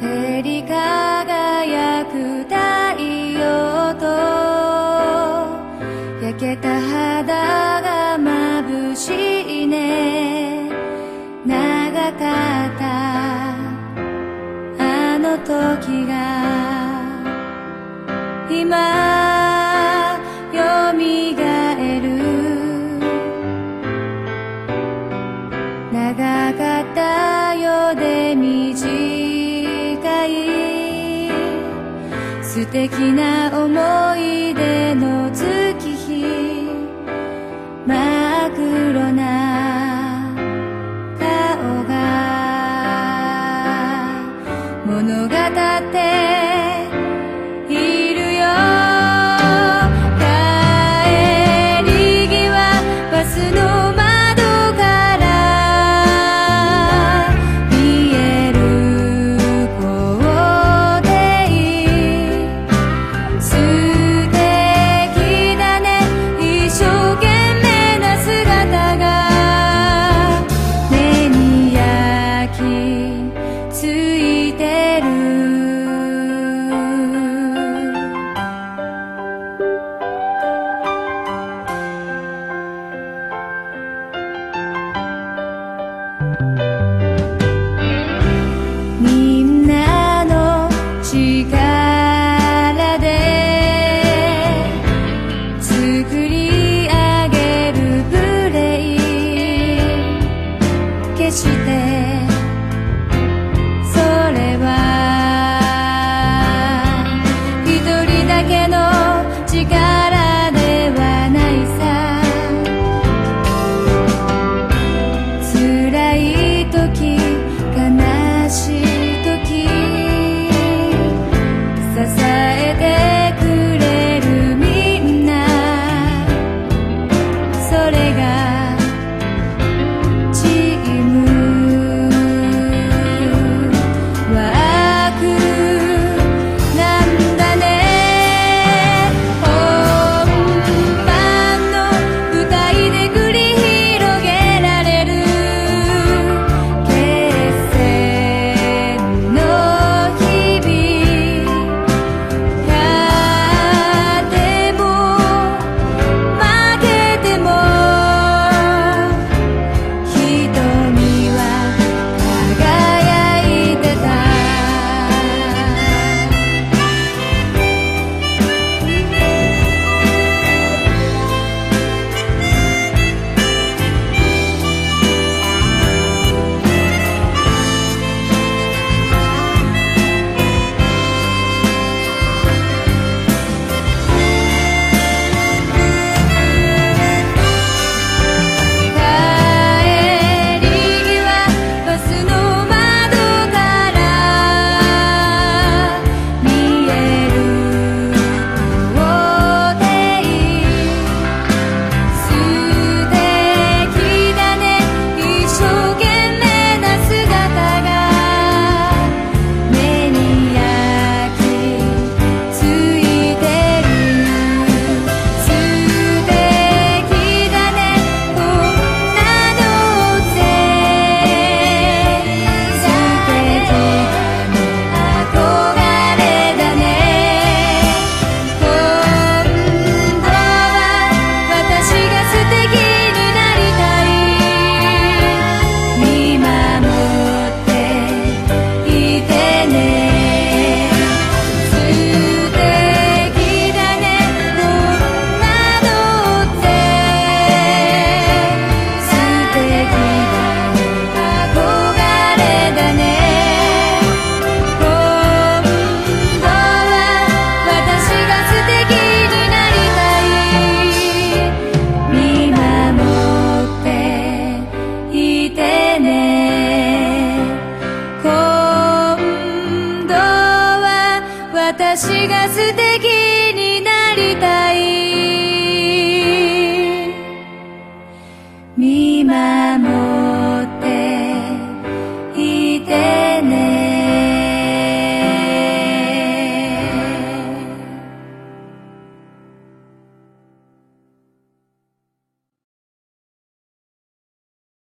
照り輝く太陽と焼けた肌が眩しいね。長かったあの時が素敵な思い出の月日真っ黒な顔が物語って necesita.